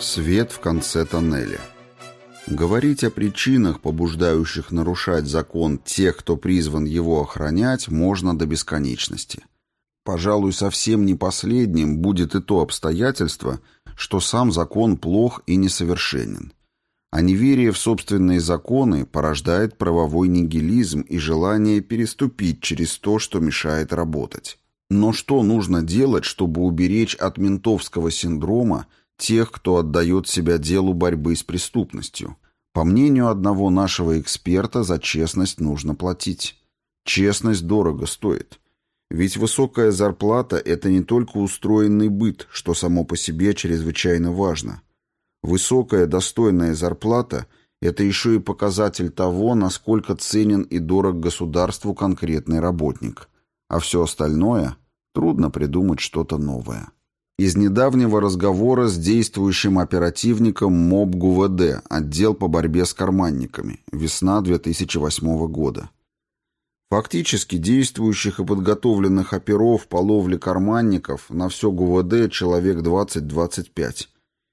Свет в конце тоннеля. Говорить о причинах, побуждающих нарушать закон тех, кто призван его охранять, можно до бесконечности. Пожалуй, совсем не последним будет и то обстоятельство, что сам закон плох и несовершенен. А неверие в собственные законы порождает правовой нигилизм и желание переступить через то, что мешает работать. Но что нужно делать, чтобы уберечь от ментовского синдрома тех, кто отдает себя делу борьбы с преступностью. По мнению одного нашего эксперта, за честность нужно платить. Честность дорого стоит. Ведь высокая зарплата – это не только устроенный быт, что само по себе чрезвычайно важно. Высокая достойная зарплата – это еще и показатель того, насколько ценен и дорог государству конкретный работник. А все остальное – трудно придумать что-то новое из недавнего разговора с действующим оперативником МОБ ГУВД, отдел по борьбе с карманниками, весна 2008 года. Фактически действующих и подготовленных оперов по ловле карманников на все ГУВД человек 20-25.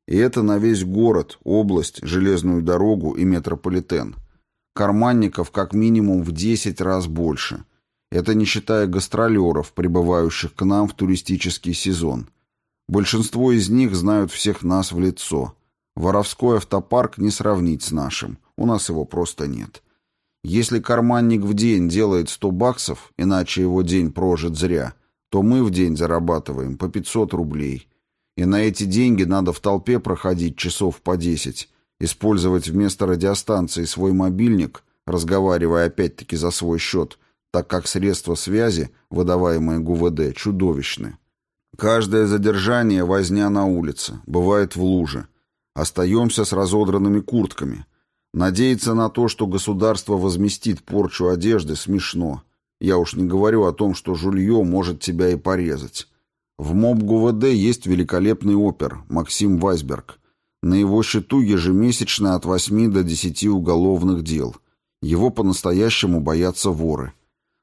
И это на весь город, область, железную дорогу и метрополитен. Карманников как минимум в 10 раз больше. Это не считая гастролеров, прибывающих к нам в туристический сезон. Большинство из них знают всех нас в лицо. Воровской автопарк не сравнить с нашим. У нас его просто нет. Если карманник в день делает 100 баксов, иначе его день прожит зря, то мы в день зарабатываем по 500 рублей. И на эти деньги надо в толпе проходить часов по 10, использовать вместо радиостанции свой мобильник, разговаривая опять-таки за свой счет, так как средства связи, выдаваемые ГУВД, чудовищны. Каждое задержание — возня на улице, бывает в луже. Остаемся с разодранными куртками. Надеяться на то, что государство возместит порчу одежды, смешно. Я уж не говорю о том, что жулье может тебя и порезать. В МОБ ГУВД есть великолепный опер Максим Вайсберг. На его счету ежемесячно от 8 до 10 уголовных дел. Его по-настоящему боятся воры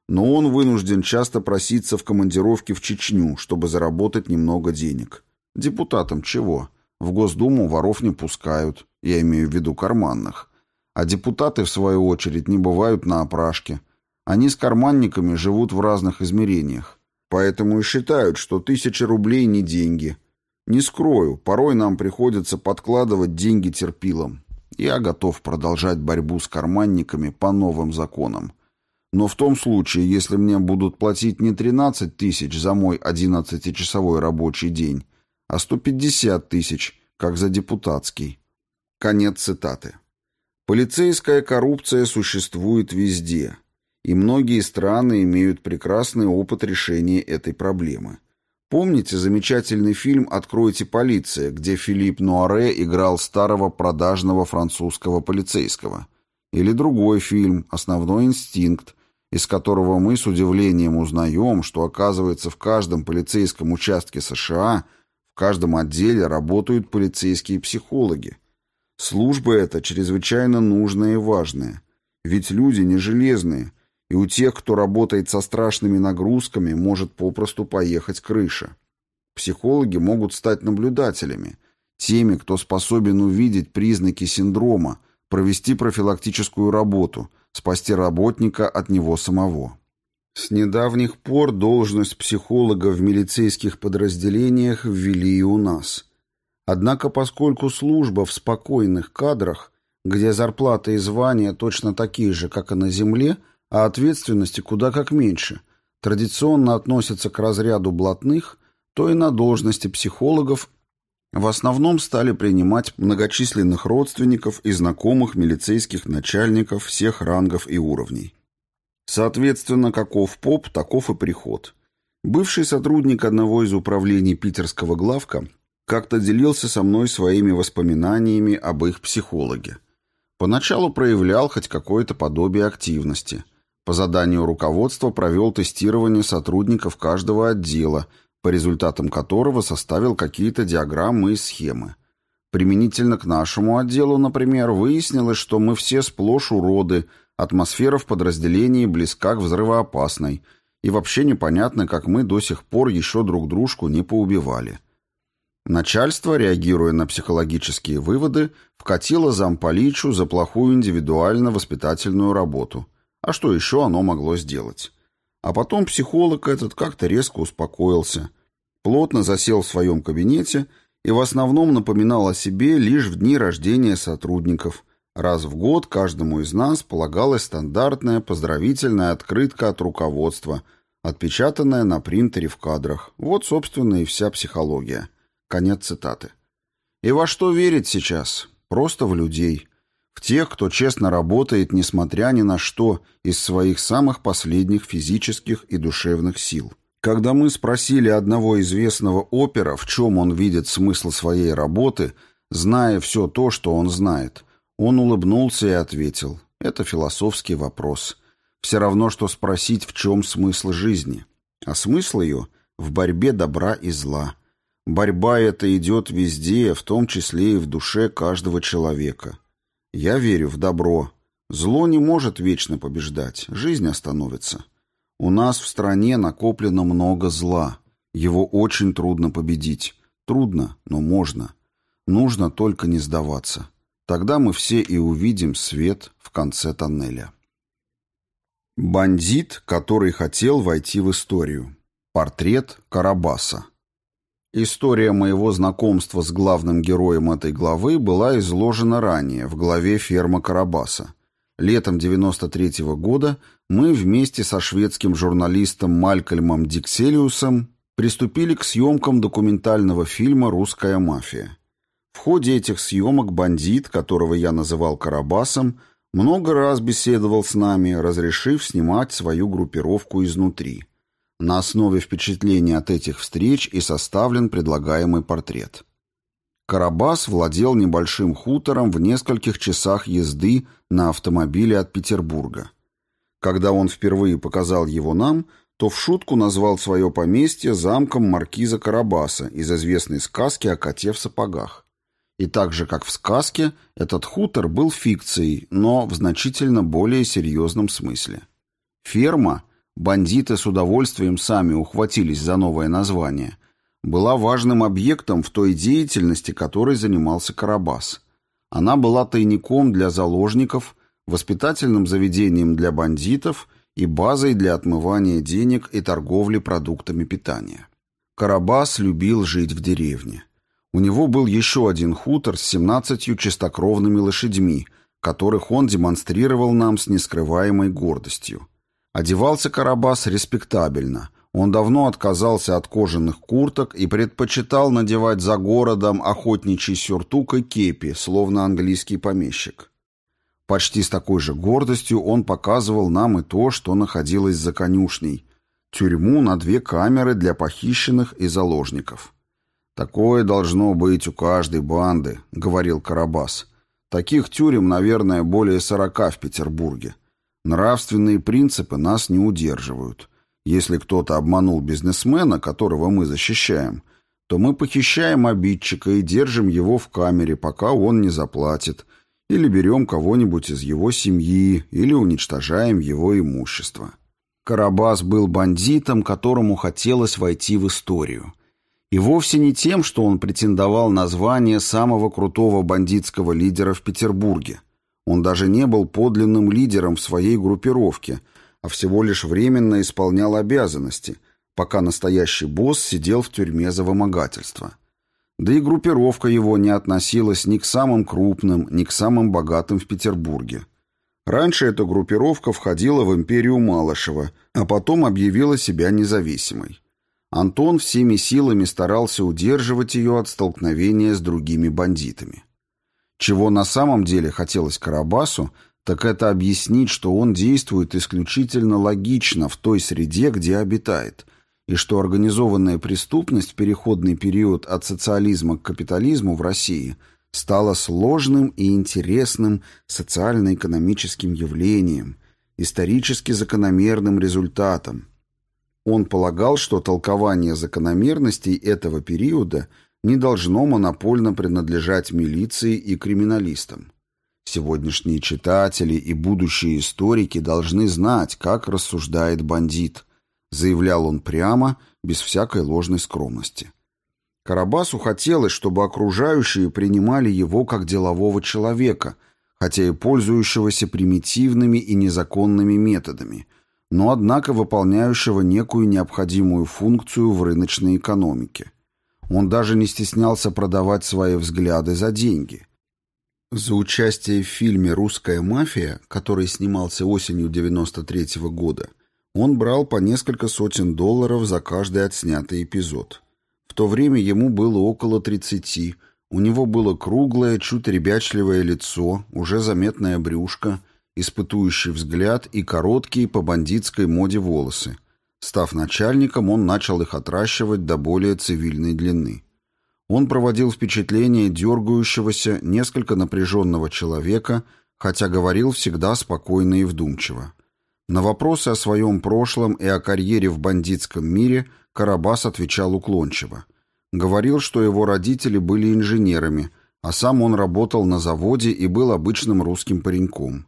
но он вынужден часто проситься в командировке в Чечню, чтобы заработать немного денег. Депутатам чего? В Госдуму воров не пускают, я имею в виду карманных. А депутаты, в свою очередь, не бывают на опрашке. Они с карманниками живут в разных измерениях. Поэтому и считают, что тысячи рублей не деньги. Не скрою, порой нам приходится подкладывать деньги терпилам. Я готов продолжать борьбу с карманниками по новым законам. Но в том случае, если мне будут платить не 13 тысяч за мой 11-часовой рабочий день, а 150 тысяч, как за депутатский. Конец цитаты. Полицейская коррупция существует везде, и многие страны имеют прекрасный опыт решения этой проблемы. Помните замечательный фильм «Откройте полиция», где Филипп Нуаре играл старого продажного французского полицейского? Или другой фильм «Основной инстинкт», из которого мы с удивлением узнаем, что, оказывается, в каждом полицейском участке США, в каждом отделе работают полицейские психологи. Служба эта чрезвычайно нужная и важная. Ведь люди не железные, и у тех, кто работает со страшными нагрузками, может попросту поехать крыша. Психологи могут стать наблюдателями, теми, кто способен увидеть признаки синдрома, провести профилактическую работу – спасти работника от него самого. С недавних пор должность психолога в милицейских подразделениях ввели и у нас. Однако поскольку служба в спокойных кадрах, где зарплата и звания точно такие же, как и на земле, а ответственности куда как меньше, традиционно относятся к разряду блатных, то и на должности психологов в основном стали принимать многочисленных родственников и знакомых милицейских начальников всех рангов и уровней. Соответственно, каков поп, таков и приход. Бывший сотрудник одного из управлений питерского главка как-то делился со мной своими воспоминаниями об их психологе. Поначалу проявлял хоть какое-то подобие активности. По заданию руководства провел тестирование сотрудников каждого отдела – по результатам которого составил какие-то диаграммы и схемы. Применительно к нашему отделу, например, выяснилось, что мы все сплошь уроды, атмосфера в подразделении близка к взрывоопасной, и вообще непонятно, как мы до сих пор еще друг дружку не поубивали. Начальство, реагируя на психологические выводы, вкатило замполичу за плохую индивидуально-воспитательную работу. А что еще оно могло сделать? А потом психолог этот как-то резко успокоился, плотно засел в своем кабинете и в основном напоминал о себе лишь в дни рождения сотрудников. Раз в год каждому из нас полагалась стандартная поздравительная открытка от руководства, отпечатанная на принтере в кадрах. Вот, собственно, и вся психология. Конец цитаты. И во что верить сейчас? Просто в людей. В тех, кто честно работает, несмотря ни на что, из своих самых последних физических и душевных сил. Когда мы спросили одного известного опера, в чем он видит смысл своей работы, зная все то, что он знает, он улыбнулся и ответил, это философский вопрос. Все равно, что спросить, в чем смысл жизни. А смысл ее в борьбе добра и зла – Борьба эта идет везде, в том числе и в душе каждого человека. Я верю в добро. Зло не может вечно побеждать, жизнь остановится. У нас в стране накоплено много зла. Его очень трудно победить. Трудно, но можно. Нужно только не сдаваться. Тогда мы все и увидим свет в конце тоннеля. Бандит, который хотел войти в историю. Портрет Карабаса. История моего знакомства с главным героем этой главы была изложена ранее, в главе «Ферма Карабаса». Летом 93 -го года мы вместе со шведским журналистом Малькольмом Дикселиусом приступили к съемкам документального фильма «Русская мафия». В ходе этих съемок бандит, которого я называл Карабасом, много раз беседовал с нами, разрешив снимать свою группировку изнутри – на основе впечатлений от этих встреч и составлен предлагаемый портрет. Карабас владел небольшим хутором в нескольких часах езды на автомобиле от Петербурга. Когда он впервые показал его нам, то в шутку назвал свое поместье замком маркиза Карабаса из известной сказки о коте в сапогах. И так же, как в сказке, этот хутор был фикцией, но в значительно более серьезном смысле. Ферма – бандиты с удовольствием сами ухватились за новое название, была важным объектом в той деятельности, которой занимался Карабас. Она была тайником для заложников, воспитательным заведением для бандитов и базой для отмывания денег и торговли продуктами питания. Карабас любил жить в деревне. У него был еще один хутор с 17 чистокровными лошадьми, которых он демонстрировал нам с нескрываемой гордостью. Одевался Карабас респектабельно. Он давно отказался от кожаных курток и предпочитал надевать за городом охотничий сюртук и кепи, словно английский помещик. Почти с такой же гордостью он показывал нам и то, что находилось за конюшней – тюрьму на две камеры для похищенных и заложников. «Такое должно быть у каждой банды», — говорил Карабас. «Таких тюрем, наверное, более сорока в Петербурге. Нравственные принципы нас не удерживают. Если кто-то обманул бизнесмена, которого мы защищаем, то мы похищаем обидчика и держим его в камере, пока он не заплатит, или берем кого-нибудь из его семьи, или уничтожаем его имущество. Карабас был бандитом, которому хотелось войти в историю. И вовсе не тем, что он претендовал на звание самого крутого бандитского лидера в Петербурге. Он даже не был подлинным лидером в своей группировке, а всего лишь временно исполнял обязанности, пока настоящий босс сидел в тюрьме за вымогательство. Да и группировка его не относилась ни к самым крупным, ни к самым богатым в Петербурге. Раньше эта группировка входила в империю Малышева, а потом объявила себя независимой. Антон всеми силами старался удерживать ее от столкновения с другими бандитами. Чего на самом деле хотелось Карабасу, так это объяснить, что он действует исключительно логично в той среде, где обитает, и что организованная преступность в переходный период от социализма к капитализму в России стала сложным и интересным социально-экономическим явлением, исторически закономерным результатом. Он полагал, что толкование закономерностей этого периода – не должно монопольно принадлежать милиции и криминалистам. Сегодняшние читатели и будущие историки должны знать, как рассуждает бандит, заявлял он прямо, без всякой ложной скромности. Карабасу хотелось, чтобы окружающие принимали его как делового человека, хотя и пользующегося примитивными и незаконными методами, но однако выполняющего некую необходимую функцию в рыночной экономике. Он даже не стеснялся продавать свои взгляды за деньги. За участие в фильме «Русская мафия», который снимался осенью 93 -го года, он брал по несколько сотен долларов за каждый отснятый эпизод. В то время ему было около 30, у него было круглое, чуть ребячливое лицо, уже заметное брюшко, испытующий взгляд и короткие по бандитской моде волосы. Став начальником, он начал их отращивать до более цивильной длины. Он проводил впечатление дергающегося, несколько напряженного человека, хотя говорил всегда спокойно и вдумчиво. На вопросы о своем прошлом и о карьере в бандитском мире Карабас отвечал уклончиво. Говорил, что его родители были инженерами, а сам он работал на заводе и был обычным русским пареньком.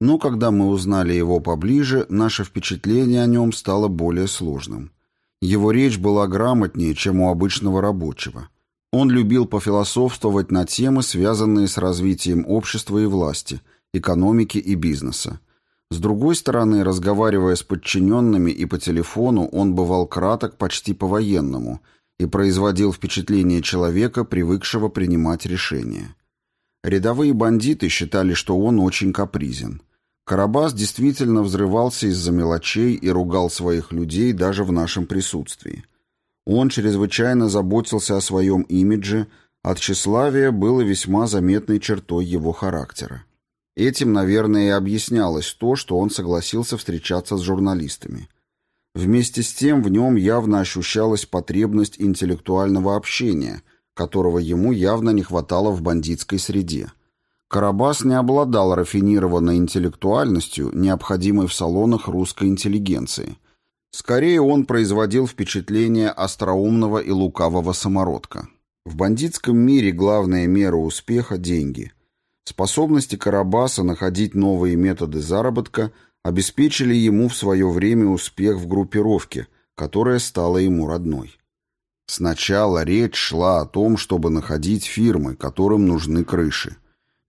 Но когда мы узнали его поближе, наше впечатление о нем стало более сложным. Его речь была грамотнее, чем у обычного рабочего. Он любил пофилософствовать на темы, связанные с развитием общества и власти, экономики и бизнеса. С другой стороны, разговаривая с подчиненными и по телефону, он бывал краток почти по-военному и производил впечатление человека, привыкшего принимать решения. Рядовые бандиты считали, что он очень капризен. Карабас действительно взрывался из-за мелочей и ругал своих людей даже в нашем присутствии. Он чрезвычайно заботился о своем имидже, а тщеславие было весьма заметной чертой его характера. Этим, наверное, и объяснялось то, что он согласился встречаться с журналистами. Вместе с тем в нем явно ощущалась потребность интеллектуального общения, которого ему явно не хватало в бандитской среде. Карабас не обладал рафинированной интеллектуальностью, необходимой в салонах русской интеллигенции. Скорее он производил впечатление остроумного и лукавого самородка. В бандитском мире главная мера успеха – деньги. Способности Карабаса находить новые методы заработка обеспечили ему в свое время успех в группировке, которая стала ему родной. Сначала речь шла о том, чтобы находить фирмы, которым нужны крыши.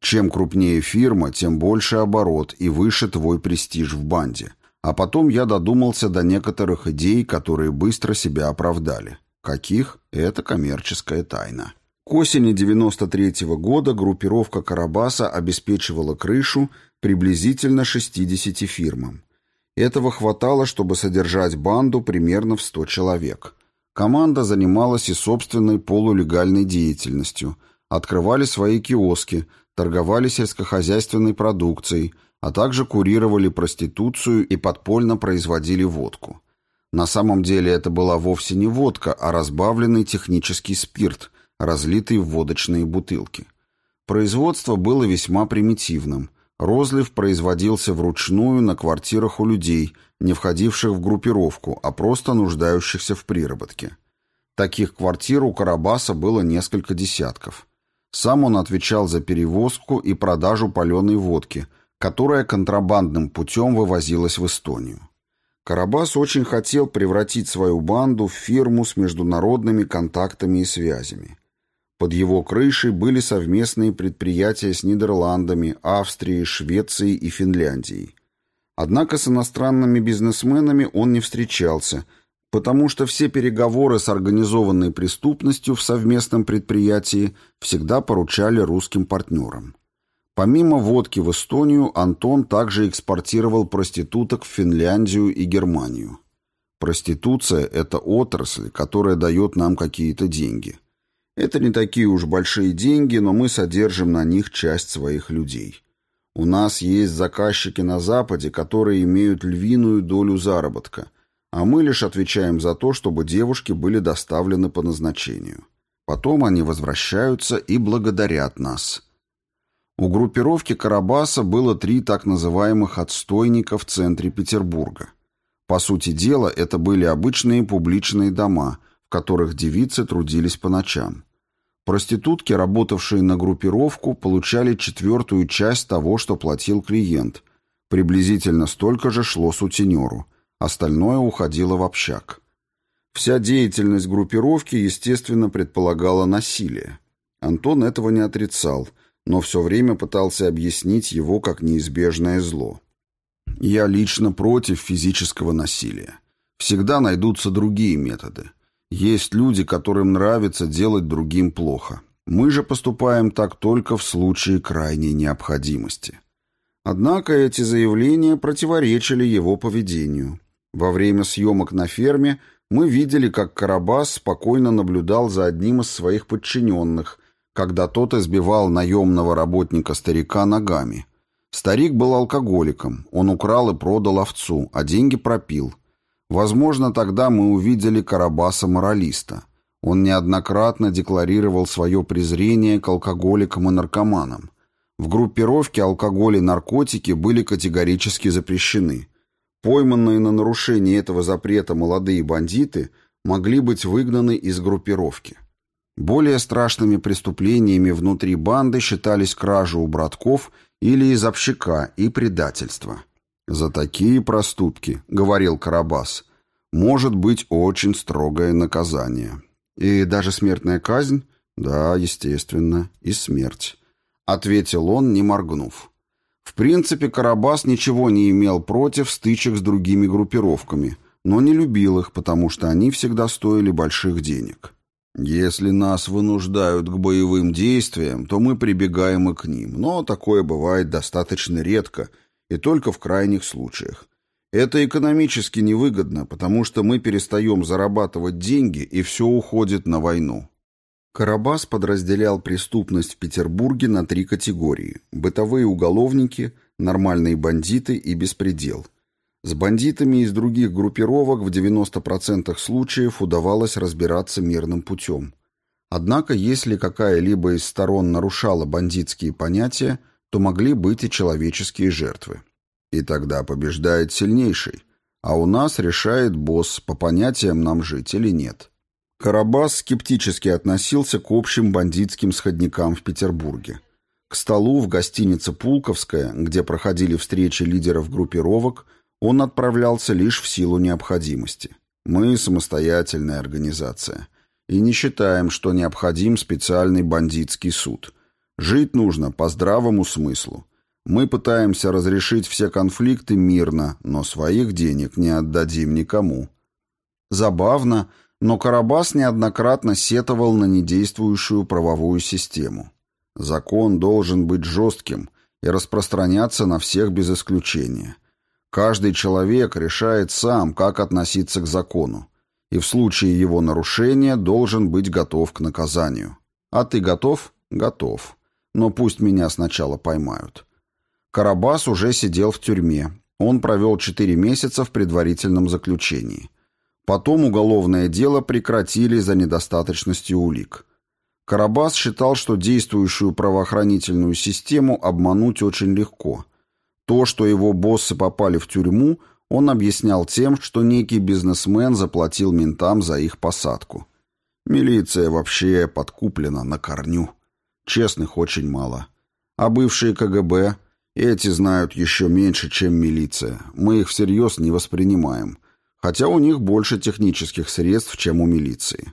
Чем крупнее фирма, тем больше оборот и выше твой престиж в банде. А потом я додумался до некоторых идей, которые быстро себя оправдали. Каких? Это коммерческая тайна. К осени 93 -го года группировка Карабаса обеспечивала крышу приблизительно 60 фирмам. Этого хватало, чтобы содержать банду примерно в 100 человек. Команда занималась и собственной полулегальной деятельностью, открывали свои киоски, торговали сельскохозяйственной продукцией, а также курировали проституцию и подпольно производили водку. На самом деле это была вовсе не водка, а разбавленный технический спирт – разлитый в водочные бутылки. Производство было весьма примитивным. Розлив производился вручную на квартирах у людей, не входивших в группировку, а просто нуждающихся в приработке. Таких квартир у Карабаса было несколько десятков. Сам он отвечал за перевозку и продажу паленой водки, которая контрабандным путем вывозилась в Эстонию. Карабас очень хотел превратить свою банду в фирму с международными контактами и связями. Под его крышей были совместные предприятия с Нидерландами, Австрией, Швецией и Финляндией. Однако с иностранными бизнесменами он не встречался, потому что все переговоры с организованной преступностью в совместном предприятии всегда поручали русским партнерам. Помимо водки в Эстонию, Антон также экспортировал проституток в Финляндию и Германию. Проституция – это отрасль, которая дает нам какие-то деньги – это не такие уж большие деньги, но мы содержим на них часть своих людей. У нас есть заказчики на Западе, которые имеют львиную долю заработка, а мы лишь отвечаем за то, чтобы девушки были доставлены по назначению. Потом они возвращаются и благодарят нас. У группировки Карабаса было три так называемых «отстойника» в центре Петербурга. По сути дела, это были обычные публичные дома, в которых девицы трудились по ночам. Проститутки, работавшие на группировку, получали четвертую часть того, что платил клиент. Приблизительно столько же шло сутенеру. Остальное уходило в общак. Вся деятельность группировки, естественно, предполагала насилие. Антон этого не отрицал, но все время пытался объяснить его как неизбежное зло. Я лично против физического насилия. Всегда найдутся другие методы. Есть люди, которым нравится делать другим плохо. Мы же поступаем так только в случае крайней необходимости. Однако эти заявления противоречили его поведению. Во время съемок на ферме мы видели, как Карабас спокойно наблюдал за одним из своих подчиненных, когда тот избивал наемного работника-старика ногами. Старик был алкоголиком, он украл и продал овцу, а деньги пропил. Возможно, тогда мы увидели Карабаса-моралиста. Он неоднократно декларировал свое презрение к алкоголикам и наркоманам. В группировке алкоголь и наркотики были категорически запрещены. Пойманные на нарушении этого запрета молодые бандиты могли быть выгнаны из группировки. Более страшными преступлениями внутри банды считались кража у братков или из общака и предательство. «За такие проступки, — говорил Карабас, — может быть очень строгое наказание. И даже смертная казнь? Да, естественно, и смерть ответил он, не моргнув. В принципе, Карабас ничего не имел против стычек с другими группировками, но не любил их, потому что они всегда стоили больших денег. Если нас вынуждают к боевым действиям, то мы прибегаем и к ним, но такое бывает достаточно редко и только в крайних случаях. Это экономически невыгодно, потому что мы перестаем зарабатывать деньги, и все уходит на войну. Карабас подразделял преступность в Петербурге на три категории – бытовые уголовники, нормальные бандиты и беспредел. С бандитами из других группировок в 90% случаев удавалось разбираться мирным путем. Однако, если какая-либо из сторон нарушала бандитские понятия, то могли быть и человеческие жертвы. И тогда побеждает сильнейший, а у нас решает босс, по понятиям нам жить или нет. Карабас скептически относился к общим бандитским сходникам в Петербурге. К столу в гостинице «Пулковская», где проходили встречи лидеров группировок, он отправлялся лишь в силу необходимости. Мы самостоятельная организация. И не считаем, что необходим специальный бандитский суд. Жить нужно по здравому смыслу. Мы пытаемся разрешить все конфликты мирно, но своих денег не отдадим никому. Забавно, но Карабас неоднократно сетовал на недействующую правовую систему. Закон должен быть жестким и распространяться на всех без исключения. Каждый человек решает сам, как относиться к закону, и в случае его нарушения должен быть готов к наказанию. А ты готов? Готов. Но пусть меня сначала поймают. Карабас уже сидел в тюрьме. Он провел четыре месяца в предварительном заключении. Потом уголовное дело прекратили за недостаточностью улик. Карабас считал, что действующую правоохранительную систему обмануть очень легко. То, что его боссы попали в тюрьму, он объяснял тем, что некий бизнесмен заплатил ментам за их посадку. Милиция вообще подкуплена на корню. Честных очень мало. А бывшие КГБ, эти знают еще меньше, чем милиция. Мы их всерьез не воспринимаем хотя у них больше технических средств, чем у милиции.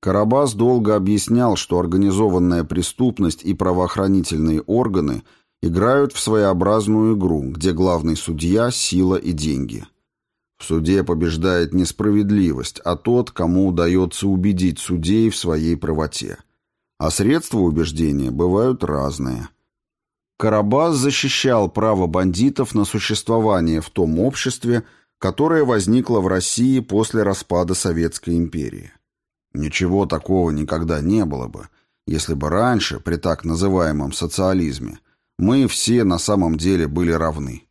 Карабас долго объяснял, что организованная преступность и правоохранительные органы играют в своеобразную игру, где главный судья – сила и деньги. В суде побеждает не справедливость, а тот, кому удается убедить судей в своей правоте. А средства убеждения бывают разные. Карабас защищал право бандитов на существование в том обществе, которая возникла в России после распада Советской империи. Ничего такого никогда не было бы, если бы раньше, при так называемом социализме, мы все на самом деле были равны.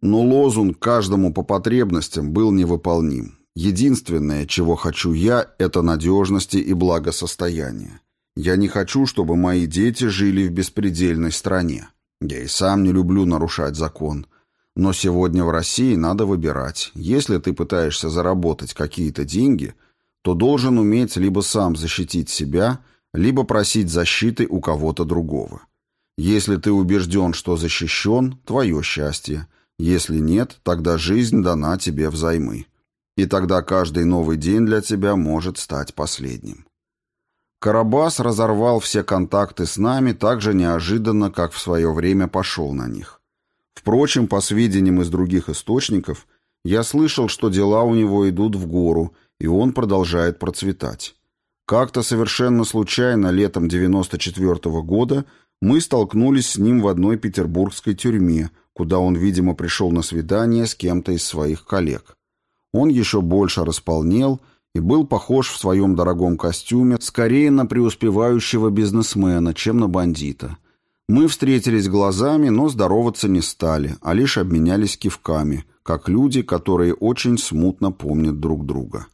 Но лозунг каждому по потребностям был невыполним. Единственное, чего хочу я, это надежности и благосостояния. Я не хочу, чтобы мои дети жили в беспредельной стране. Я и сам не люблю нарушать закон. Но сегодня в России надо выбирать. Если ты пытаешься заработать какие-то деньги, то должен уметь либо сам защитить себя, либо просить защиты у кого-то другого. Если ты убежден, что защищен, твое счастье. Если нет, тогда жизнь дана тебе взаймы. И тогда каждый новый день для тебя может стать последним. Карабас разорвал все контакты с нами так же неожиданно, как в свое время пошел на них. Впрочем, по сведениям из других источников, я слышал, что дела у него идут в гору, и он продолжает процветать. Как-то совершенно случайно летом 94 -го года мы столкнулись с ним в одной петербургской тюрьме, куда он, видимо, пришел на свидание с кем-то из своих коллег. Он еще больше располнел и был похож в своем дорогом костюме скорее на преуспевающего бизнесмена, чем на бандита. Мы встретились глазами, но здороваться не стали, а лишь обменялись кивками, как люди, которые очень смутно помнят друг друга.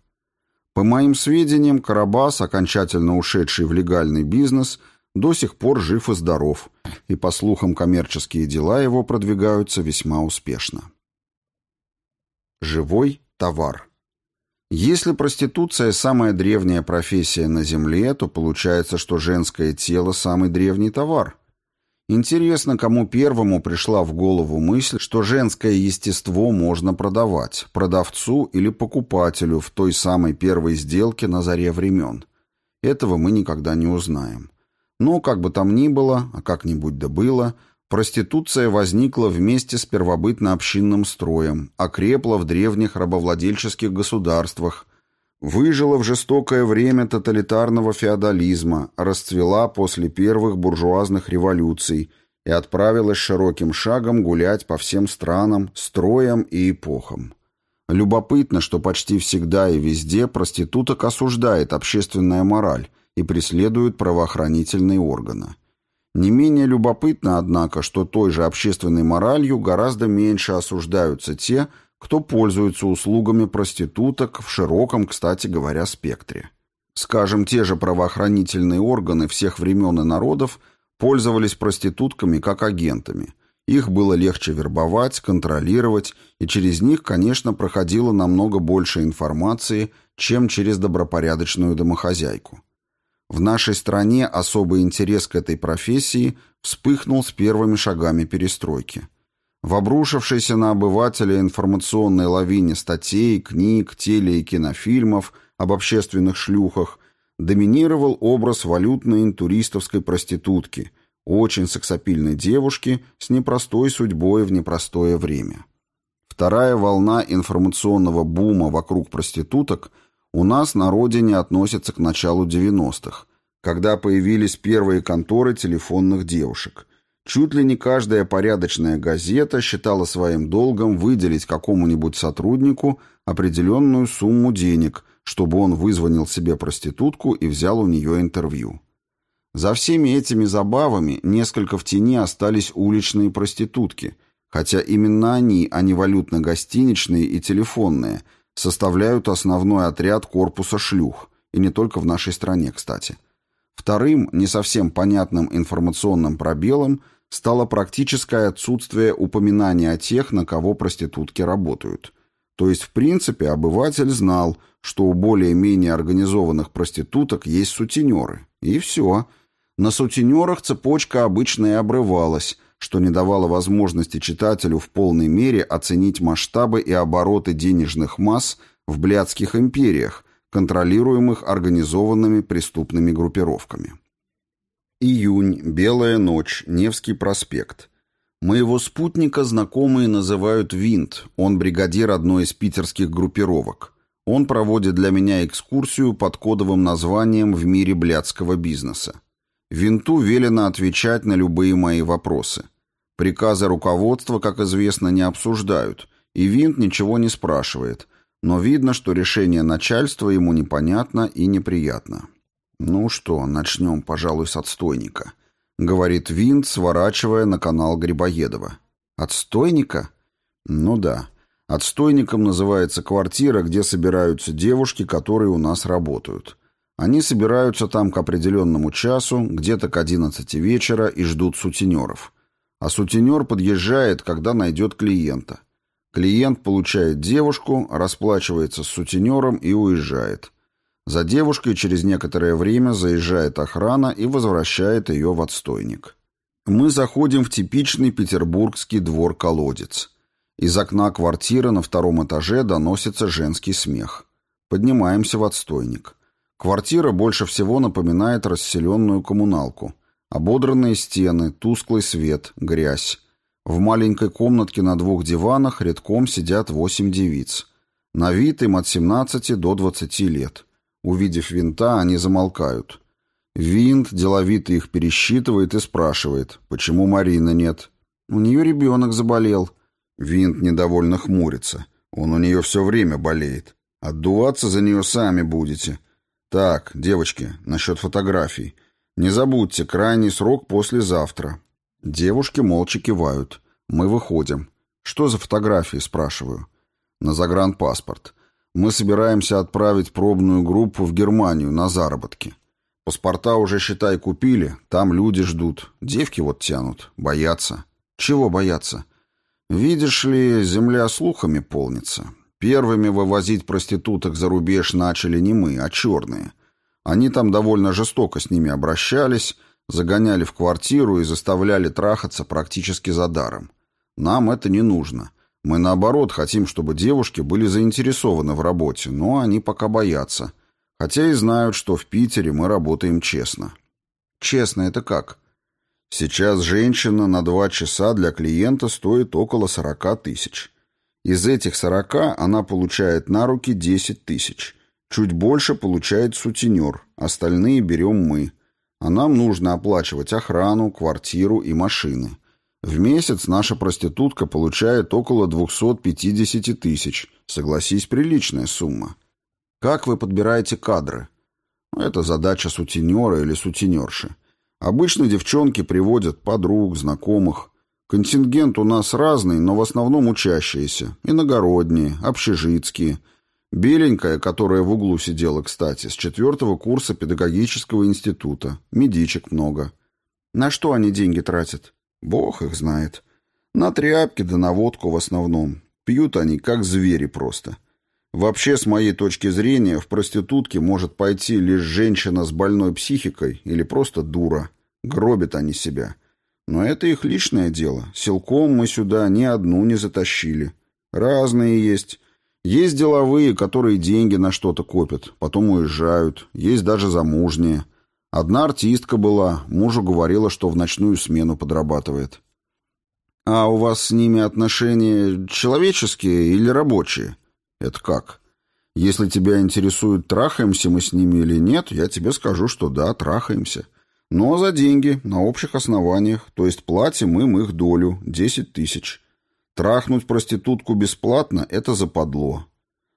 По моим сведениям, Карабас, окончательно ушедший в легальный бизнес, до сих пор жив и здоров, и, по слухам, коммерческие дела его продвигаются весьма успешно. Живой товар. Если проституция – самая древняя профессия на Земле, то получается, что женское тело – самый древний товар. Интересно, кому первому пришла в голову мысль, что женское естество можно продавать, продавцу или покупателю в той самой первой сделке на заре времен. Этого мы никогда не узнаем. Но, как бы там ни было, а как-нибудь да было – Проституция возникла вместе с первобытно-общинным строем, окрепла в древних рабовладельческих государствах, выжила в жестокое время тоталитарного феодализма, расцвела после первых буржуазных революций и отправилась широким шагом гулять по всем странам, строям и эпохам. Любопытно, что почти всегда и везде проституток осуждает общественная мораль и преследует правоохранительные органы. Не менее любопытно, однако, что той же общественной моралью гораздо меньше осуждаются те, кто пользуется услугами проституток в широком, кстати говоря, спектре. Скажем, те же правоохранительные органы всех времен и народов пользовались проститутками как агентами. Их было легче вербовать, контролировать, и через них, конечно, проходило намного больше информации, чем через добропорядочную домохозяйку. В нашей стране особый интерес к этой профессии вспыхнул с первыми шагами перестройки. В обрушившейся на обывателя информационной лавине статей, книг, теле- и кинофильмов об общественных шлюхах доминировал образ валютной интуристовской проститутки, очень сексапильной девушки с непростой судьбой в непростое время. Вторая волна информационного бума вокруг проституток – у нас на родине относится к началу 90-х, когда появились первые конторы телефонных девушек. Чуть ли не каждая порядочная газета считала своим долгом выделить какому-нибудь сотруднику определенную сумму денег, чтобы он вызвонил себе проститутку и взял у нее интервью. За всеми этими забавами несколько в тени остались уличные проститутки, хотя именно они, а не валютно-гостиничные и телефонные – составляют основной отряд корпуса шлюх, и не только в нашей стране, кстати. Вторым, не совсем понятным информационным пробелом стало практическое отсутствие упоминания о тех, на кого проститутки работают. То есть, в принципе, обыватель знал, что у более-менее организованных проституток есть сутенеры. И все. На сутенерах цепочка обычно и обрывалась – что не давало возможности читателю в полной мере оценить масштабы и обороты денежных масс в блядских империях, контролируемых организованными преступными группировками. Июнь, Белая ночь, Невский проспект. Моего спутника знакомые называют Винт, он бригадир одной из питерских группировок. Он проводит для меня экскурсию под кодовым названием «В мире блядского бизнеса». Винту велено отвечать на любые мои вопросы. Приказы руководства, как известно, не обсуждают, и Винт ничего не спрашивает, но видно, что решение начальства ему непонятно и неприятно. «Ну что, начнем, пожалуй, с отстойника», — говорит Винт, сворачивая на канал Грибоедова. «Отстойника?» «Ну да. Отстойником называется квартира, где собираются девушки, которые у нас работают». Они собираются там к определенному часу, где-то к 11 вечера, и ждут сутенеров. А сутенер подъезжает, когда найдет клиента. Клиент получает девушку, расплачивается с сутенером и уезжает. За девушкой через некоторое время заезжает охрана и возвращает ее в отстойник. Мы заходим в типичный петербургский двор-колодец. Из окна квартиры на втором этаже доносится женский смех. Поднимаемся в отстойник. Квартира больше всего напоминает расселенную коммуналку. Ободранные стены, тусклый свет, грязь. В маленькой комнатке на двух диванах редком сидят восемь девиц. На вид им от 17 до 20 лет. Увидев винта, они замолкают. Винт деловито их пересчитывает и спрашивает, почему Марины нет. У нее ребенок заболел. Винт недовольно хмурится. Он у нее все время болеет. Отдуваться за нее сами будете. Так, девочки, насчет фотографий. Не забудьте, крайний срок послезавтра. Девушки молча кивают. Мы выходим. Что за фотографии, спрашиваю. На загранпаспорт. Мы собираемся отправить пробную группу в Германию на заработки. Паспорта уже, считай, купили, там люди ждут. Девки вот тянут, боятся. Чего бояться? Видишь ли, земля слухами полнится. Первыми вывозить проституток за рубеж начали не мы, а черные. Они там довольно жестоко с ними обращались, загоняли в квартиру и заставляли трахаться практически за даром. Нам это не нужно. Мы, наоборот, хотим, чтобы девушки были заинтересованы в работе, но они пока боятся. Хотя и знают, что в Питере мы работаем честно. Честно это как? Сейчас женщина на два часа для клиента стоит около 40 тысяч. Из этих 40 она получает на руки 10 тысяч. Чуть больше получает сутенер, остальные берем мы. А нам нужно оплачивать охрану, квартиру и машины. В месяц наша проститутка получает около 250 тысяч. Согласись, приличная сумма. Как вы подбираете кадры? Это задача сутенера или сутенерши. Обычно девчонки приводят подруг, знакомых. Контингент у нас разный, но в основном учащиеся. Иногородние, общежитские. Беленькая, которая в углу сидела, кстати, с четвертого курса педагогического института. Медичек много. На что они деньги тратят? Бог их знает. На тряпки да на водку в основном. Пьют они, как звери просто. — Вообще, с моей точки зрения, в проститутке может пойти лишь женщина с больной психикой или просто дура. Гробят они себя. Но это их личное дело. Силком мы сюда ни одну не затащили. Разные есть. Есть деловые, которые деньги на что-то копят, потом уезжают. Есть даже замужние. Одна артистка была, мужу говорила, что в ночную смену подрабатывает. А у вас с ними отношения человеческие или рабочие? «Это как? Если тебя интересует, трахаемся мы с ними или нет, я тебе скажу, что да, трахаемся. Но за деньги, на общих основаниях, то есть платим им их долю, 10 тысяч. Трахнуть проститутку бесплатно – это западло.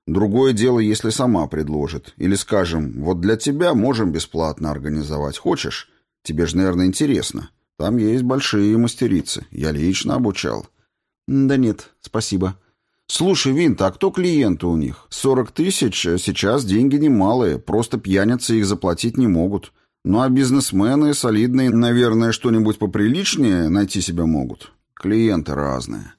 Другое дело, если сама предложит. Или скажем, вот для тебя можем бесплатно организовать. Хочешь? Тебе же, наверное, интересно. Там есть большие мастерицы. Я лично обучал. Да нет, спасибо. «Слушай, Винт, а кто клиенты у них? Сорок тысяч, сейчас деньги немалые, просто пьяницы их заплатить не могут. Ну а бизнесмены солидные, наверное, что-нибудь поприличнее найти себе могут. Клиенты разные.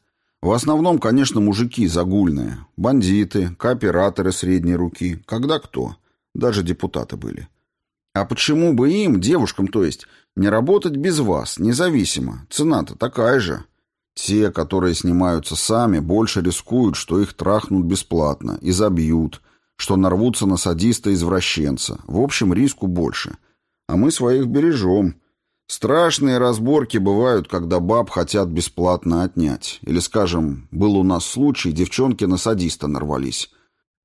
В основном, конечно, мужики загульные, бандиты, кооператоры средней руки, когда кто. Даже депутаты были. А почему бы им, девушкам то есть, не работать без вас, независимо? Цена-то такая же». Те, которые снимаются сами, больше рискуют, что их трахнут бесплатно и забьют, что нарвутся на садиста-извращенца. В общем, риску больше. А мы своих бережем. Страшные разборки бывают, когда баб хотят бесплатно отнять. Или, скажем, был у нас случай, девчонки на садиста нарвались.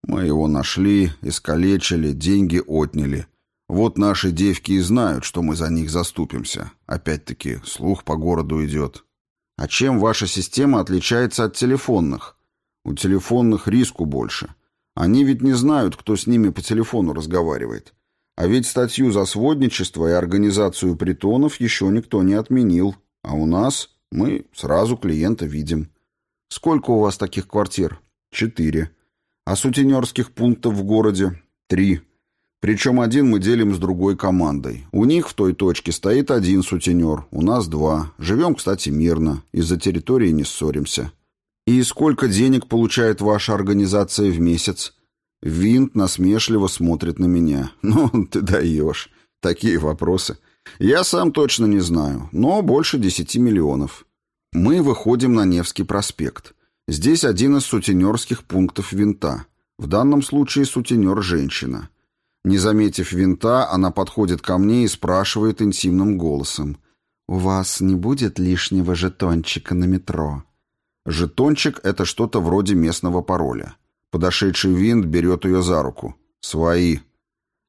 Мы его нашли, искалечили, деньги отняли. Вот наши девки и знают, что мы за них заступимся. Опять-таки, слух по городу идет. А чем ваша система отличается от телефонных? У телефонных риску больше. Они ведь не знают, кто с ними по телефону разговаривает. А ведь статью за сводничество и организацию притонов еще никто не отменил. А у нас мы сразу клиента видим. Сколько у вас таких квартир? Четыре. А сутенерских пунктов в городе? Три. Причем один мы делим с другой командой. У них в той точке стоит один сутенер, у нас два. Живем, кстати, мирно. Из-за территории не ссоримся. И сколько денег получает ваша организация в месяц? Винт насмешливо смотрит на меня. Ну, ты даешь. Такие вопросы. Я сам точно не знаю, но больше десяти миллионов. Мы выходим на Невский проспект. Здесь один из сутенерских пунктов винта. В данном случае сутенер – женщина. Не заметив винта, она подходит ко мне и спрашивает интимным голосом. «У вас не будет лишнего жетончика на метро?» Жетончик — это что-то вроде местного пароля. Подошедший винт берет ее за руку. «Свои».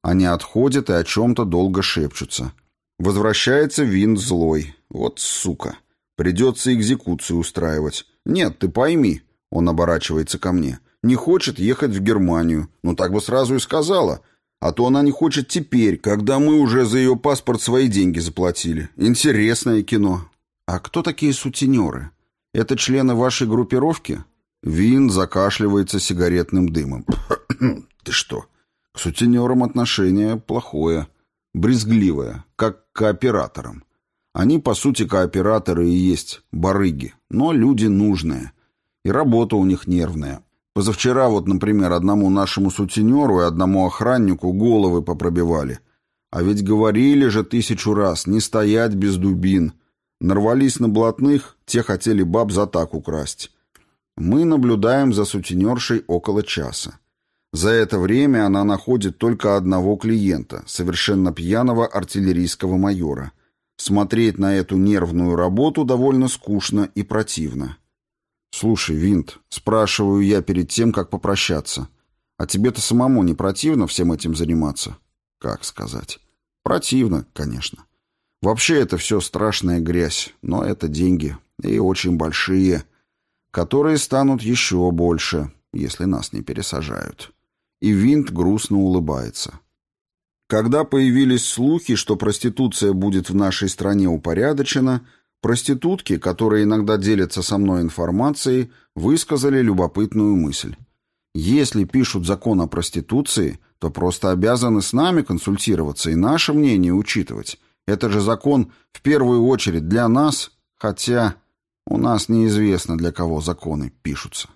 Они отходят и о чем-то долго шепчутся. Возвращается винт злой. Вот сука. Придется экзекуцию устраивать. Нет, ты пойми. Он оборачивается ко мне. Не хочет ехать в Германию. Ну так бы сразу и сказала. А то она не хочет теперь, когда мы уже за ее паспорт свои деньги заплатили. Интересное кино. А кто такие сутенеры? Это члены вашей группировки? Вин закашливается сигаретным дымом. Ты что? К сутенерам отношение плохое, брезгливое, как к кооператорам. Они, по сути, кооператоры и есть барыги, но люди нужные. И работа у них нервная. Позавчера вот, например, одному нашему сутенеру и одному охраннику головы попробивали. А ведь говорили же тысячу раз, не стоять без дубин. Нарвались на блатных, те хотели баб за так украсть. Мы наблюдаем за сутенершей около часа. За это время она находит только одного клиента, совершенно пьяного артиллерийского майора. Смотреть на эту нервную работу довольно скучно и противно. «Слушай, Винт, спрашиваю я перед тем, как попрощаться. А тебе-то самому не противно всем этим заниматься?» «Как сказать?» «Противно, конечно. Вообще это все страшная грязь, но это деньги, и очень большие, которые станут еще больше, если нас не пересажают» и Винт грустно улыбается. Когда появились слухи, что проституция будет в нашей стране упорядочена, проститутки, которые иногда делятся со мной информацией, высказали любопытную мысль. Если пишут закон о проституции, то просто обязаны с нами консультироваться и наше мнение учитывать. Это же закон в первую очередь для нас, хотя у нас неизвестно, для кого законы пишутся.